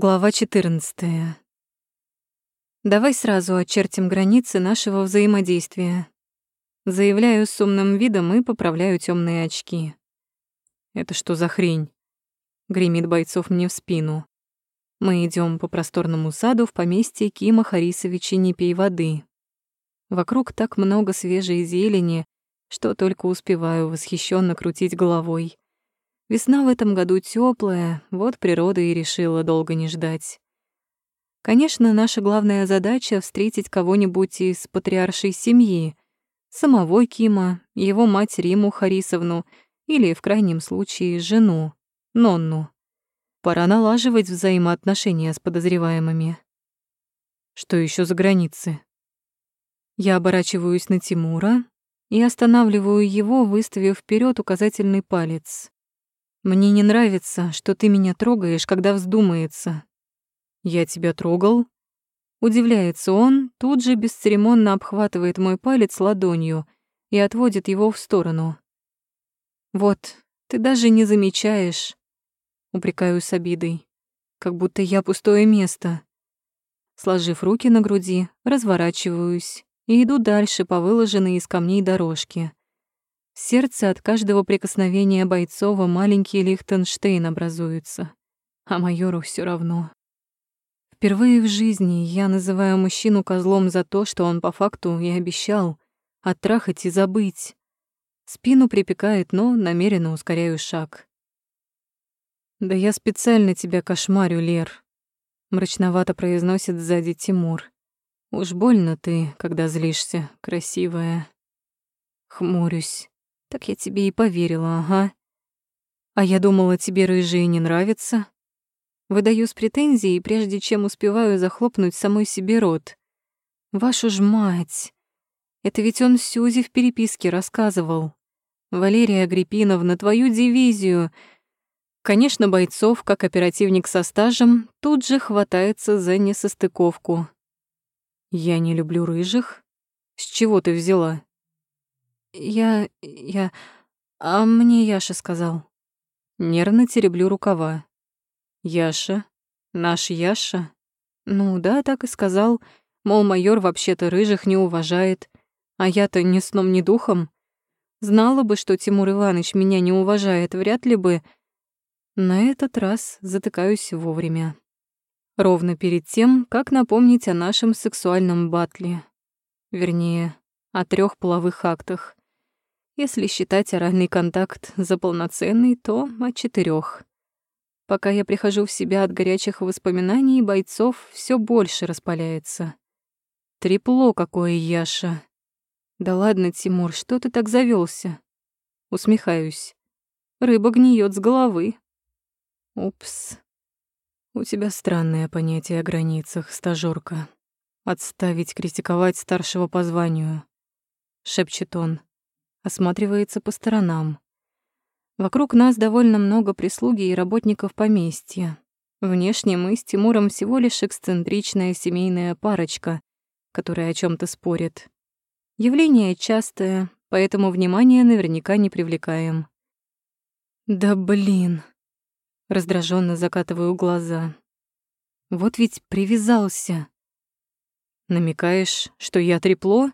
Глава 14. Давай сразу очертим границы нашего взаимодействия. Заявляю с умным видом и поправляю темные очки. Это что за хрень? Гремит бойцов мне в спину. Мы идем по просторному саду в поместье Кима Харисовича «Не пей воды». Вокруг так много свежей зелени, что только успеваю восхищенно крутить головой. Весна в этом году теплая, вот природа и решила долго не ждать. Конечно, наша главная задача — встретить кого-нибудь из патриаршей семьи, самого Кима, его мать Риму Харисовну или, в крайнем случае, жену, Нонну. Пора налаживать взаимоотношения с подозреваемыми. Что еще за границы? Я оборачиваюсь на Тимура и останавливаю его, выставив вперед указательный палец. Мне не нравится, что ты меня трогаешь, когда вздумается. Я тебя трогал? Удивляется он, тут же бесцеремонно обхватывает мой палец ладонью и отводит его в сторону. Вот, ты даже не замечаешь, упрекаю с обидой, как будто я пустое место. Сложив руки на груди, разворачиваюсь и иду дальше по выложенной из камней дорожке. Сердце от каждого прикосновения Бойцова маленький Лихтенштейн образуется, а майору все равно. Впервые в жизни я называю мужчину козлом за то, что он по факту и обещал оттрахать и забыть. Спину припекает, но намеренно ускоряю шаг. «Да я специально тебя кошмарю, Лер», — мрачновато произносит сзади Тимур. «Уж больно ты, когда злишься, красивая». Хмурюсь. Так я тебе и поверила, ага. А я думала, тебе рыжие не нравятся. Выдаю с претензией, прежде чем успеваю захлопнуть самой себе рот. Вашу ж мать! Это ведь он Сюзи в переписке рассказывал. Валерия Агриппиновна, твою дивизию. Конечно, бойцов, как оперативник со стажем, тут же хватается за несостыковку. Я не люблю рыжих? С чего ты взяла? Я... я... А мне Яша сказал. Нервно тереблю рукава. Яша? Наш Яша? Ну да, так и сказал. Мол, майор вообще-то рыжих не уважает. А я-то ни сном, ни духом. Знала бы, что Тимур Иванович меня не уважает, вряд ли бы... На этот раз затыкаюсь вовремя. Ровно перед тем, как напомнить о нашем сексуальном батле. Вернее, о трех половых актах. Если считать оральный контакт за полноценный, то о четырех. Пока я прихожу в себя от горячих воспоминаний, бойцов все больше распаляется. Трепло какое, Яша. Да ладно, Тимур, что ты так завелся? Усмехаюсь. Рыба гниет с головы. Упс. У тебя странное понятие о границах, стажёрка. Отставить критиковать старшего по званию, шепчет он осматривается по сторонам. Вокруг нас довольно много прислуги и работников поместья. Внешне мы с Тимуром всего лишь эксцентричная семейная парочка, которая о чем то спорит. Явление частое, поэтому внимания наверняка не привлекаем. Да блин. Раздраженно закатываю глаза. Вот ведь привязался. Намекаешь, что я трепло?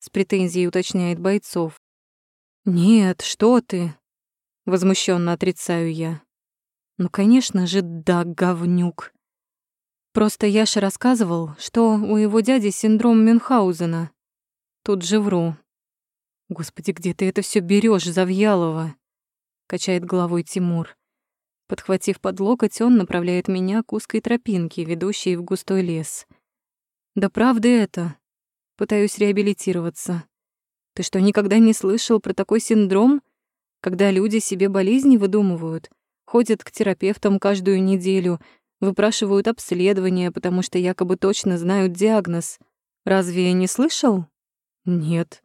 С претензией уточняет бойцов. «Нет, что ты?» — возмущенно отрицаю я. «Ну, конечно же, да, говнюк. Просто Яша рассказывал, что у его дяди синдром Мюнхгаузена. Тут же вру. Господи, где ты это все берешь, Завьялова?» — качает головой Тимур. Подхватив под локоть, он направляет меня к узкой тропинке, ведущей в густой лес. «Да правда это?» Пытаюсь реабилитироваться. Ты что, никогда не слышал про такой синдром, когда люди себе болезни выдумывают, ходят к терапевтам каждую неделю, выпрашивают обследования, потому что якобы точно знают диагноз. Разве не слышал? Нет.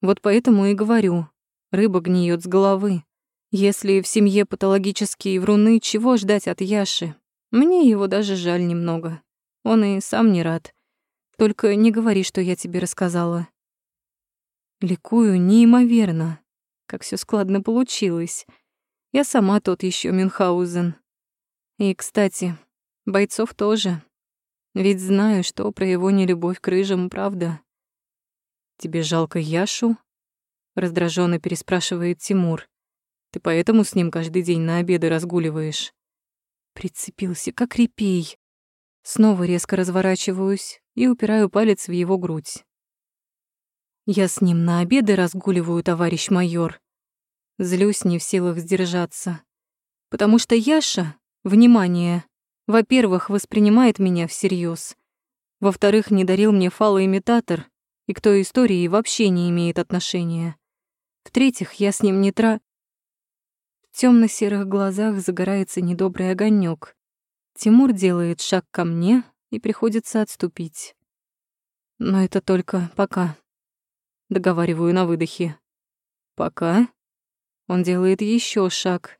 Вот поэтому и говорю. Рыба гниет с головы. Если в семье патологические вруны, чего ждать от Яши? Мне его даже жаль немного. Он и сам не рад. Только не говори, что я тебе рассказала. Ликую неимоверно. Как все складно получилось. Я сама тот еще Мюнхгаузен. И, кстати, Бойцов тоже. Ведь знаю, что про его нелюбовь к рыжим правда. «Тебе жалко Яшу?» — раздраженно переспрашивает Тимур. «Ты поэтому с ним каждый день на обеды разгуливаешь?» Прицепился, как репей. Снова резко разворачиваюсь и упираю палец в его грудь. Я с ним на обеды разгуливаю, товарищ майор. Злюсь не в силах сдержаться. Потому что Яша, внимание, во-первых, воспринимает меня всерьез, во-вторых, не дарил мне фалоимитатор и к той истории вообще не имеет отношения. В-третьих, я с ним не тра... В тёмно-серых глазах загорается недобрый огонек. Тимур делает шаг ко мне, и приходится отступить. Но это только пока. Договариваю на выдохе. Пока? Он делает еще шаг.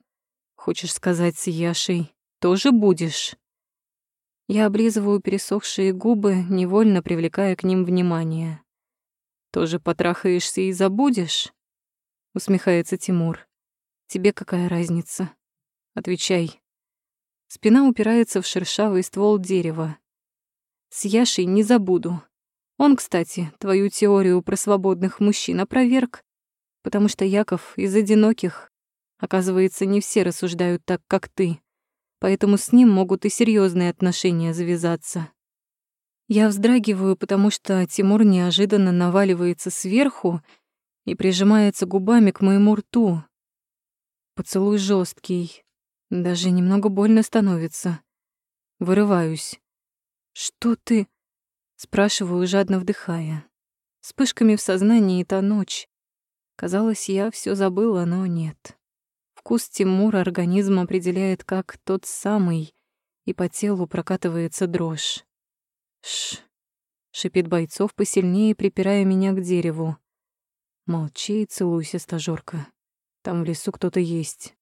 Хочешь сказать с Яшей, тоже будешь? Я облизываю пересохшие губы, невольно привлекая к ним внимание. Тоже потрахаешься и забудешь? Усмехается Тимур. Тебе какая разница? Отвечай. Спина упирается в шершавый ствол дерева. С Яшей не забуду. Он, кстати, твою теорию про свободных мужчин опроверг, потому что Яков из одиноких. Оказывается, не все рассуждают так, как ты. Поэтому с ним могут и серьезные отношения завязаться. Я вздрагиваю, потому что Тимур неожиданно наваливается сверху и прижимается губами к моему рту. Поцелуй жесткий, даже немного больно становится. Вырываюсь. «Что ты?» — спрашиваю, жадно вдыхая. Вспышками в сознании та ночь. Казалось, я все забыла, но нет. Вкус Тимура организм определяет как тот самый, и по телу прокатывается дрожь. «Ш!» — шипит бойцов, посильнее припирая меня к дереву. «Молчи и целуйся, стажёрка. Там в лесу кто-то есть.